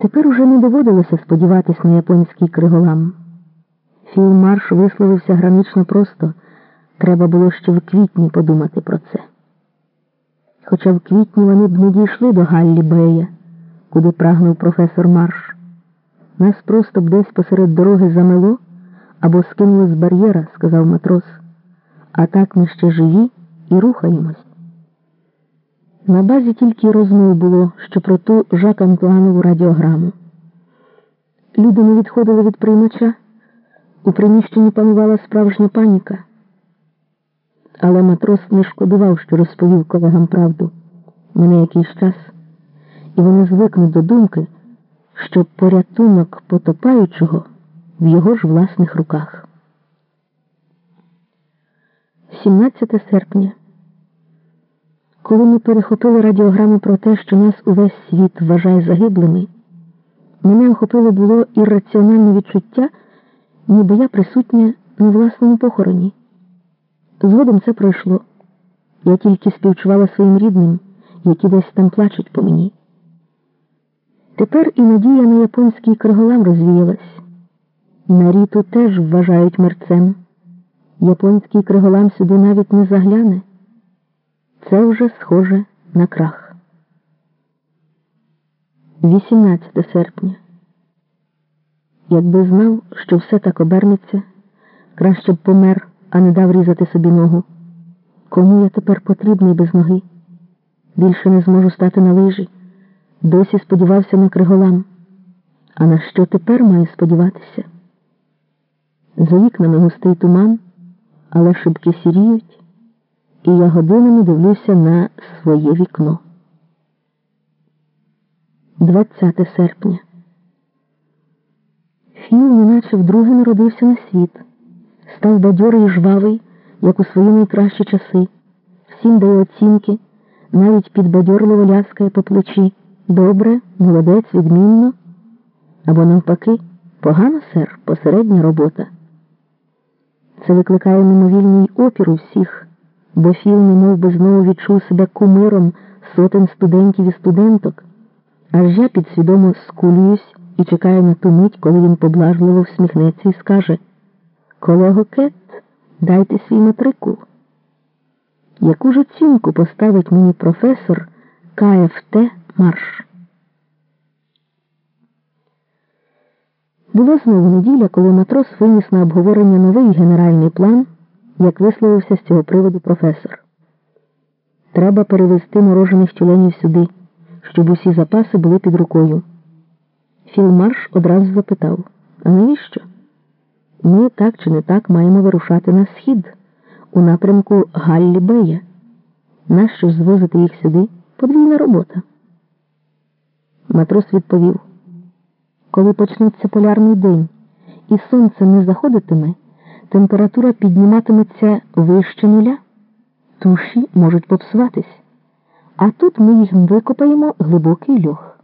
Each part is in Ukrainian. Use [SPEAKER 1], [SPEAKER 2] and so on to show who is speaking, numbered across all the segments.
[SPEAKER 1] Тепер уже не доводилося сподіватись на японський криголам. Філмарш висловився гранично просто. Треба було ще в квітні подумати про це. Хоча в квітні вони б не дійшли до Галлі Бея, куди прагнув професор Марш. Нас просто б десь посеред дороги замело або скинуло з бар'єра, сказав матрос. А так ми ще живі і рухаємось. На базі тільки розмов було, що про ту Жак Антуанову радіограму. Люди не відходили від приймача. У приміщенні панувала справжня паніка. Але матрос не шкодував, що розповів колегам правду мене якийсь час, і вони звикнуть до думки, що порятунок потопаючого в його ж власних руках. 17 серпня. Коли ми перехопили радіограму про те, що нас увесь світ вважає загиблими, мене охопило було ірраціональне відчуття, ніби я присутня на власному похороні. Згодом це пройшло. Я тільки співчувала своїм рідним, які десь там плачуть по мені. Тепер і надія на японський криголам розвіялась. Наріту теж вважають мерцем. Японський криголам сюди навіть не загляне. Це вже схоже на крах. 18 серпня. Якби знав, що все так обернеться, краще б помер, а не дав різати собі ногу. Кому я тепер потрібний без ноги? Більше не зможу стати на лижі. Досі сподівався на криголам. А на що тепер маю сподіватися? За вікнами густий туман, але шибки сіріють, і я годинами дивлюся на своє вікно. 20 серпня. Філ неначе вдруге народився на світ, став бадьорий і жвавий, як у свої найкращі часи, всім дає оцінки, навіть підбадьорливо ляскає по плечі. Добре, молодець, відмінно. Або навпаки, погано, сер, посередня робота. Це викликає мимовільний опір у всіх, бо Філ немов би знову відчув себе кумиром сотень студентів і студенток, аж я підсвідомо скулююсь і чекаю на ту мить, коли він поблажливо всміхнеться і скаже Колего Кет, дайте свій матрикул. Яку ж оцінку поставить мені професор КФТ Марш? Була знову неділя, коли матрос виніс на обговорення новий генеральний план, як висловився з цього приводу професор. Треба перевезти морожених тюленів сюди, щоб усі запаси були під рукою. Філмарш одразу запитав: А навіщо? Ми так чи не так маємо вирушати на схід у напрямку Галлі Бея. Нащо звозити їх сюди? Подвійна робота. Матрос відповів. Коли почнеться полярний день і сонце не заходитиме, температура підніматиметься вище нуля, туші можуть попсуватись, а тут ми їх викопаємо глибокий льох.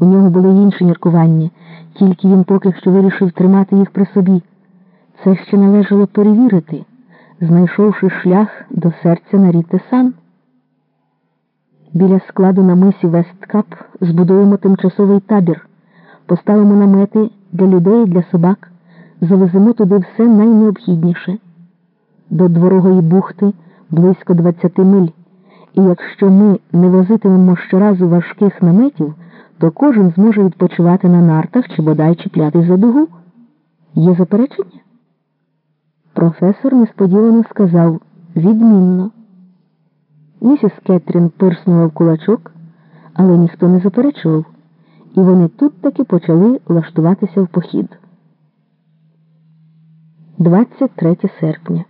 [SPEAKER 1] У нього були інші міркування, тільки він поки що вирішив тримати їх при собі. Це ще належало перевірити, знайшовши шлях до серця на ріти сан. Біля складу на мисі Весткап збудуємо тимчасовий табір, поставимо намети для людей для собак, завеземо туди все найнеобхідніше. До дворогої бухти близько 20 миль, і якщо ми не возитимемо щоразу важких наметів, то кожен зможе відпочивати на нартах чи бодай чіпляти за дугу. Є заперечення? Професор несподівано сказав відмінно. Місіс Кетрін пирснула в кулачок, але ніхто не заперечував, і вони тут таки почали влаштуватися в похід. 23 серпня.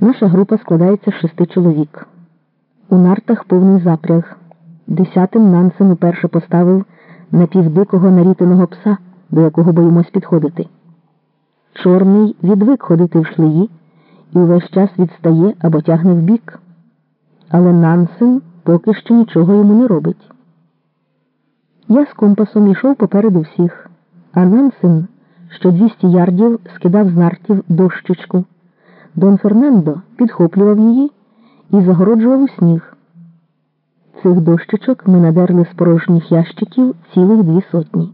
[SPEAKER 1] Наша група складається з шести чоловік. У нартах повний запряг. Десятим Нансен уперше поставив напівдикого нарітиного пса, до якого боїмось підходити. Чорний відвик ходити в шлеї і увесь час відстає або тягне вбік. Але Нансен поки що нічого йому не робить. Я з компасом йшов попереду всіх, а Нансен, що 200 ярдів скидав з нартів дощечку. Дон Фернандо підхоплював її і загороджував у сніг. Цих дощечок ми надерли з порожніх ящиків цілих дві сотні.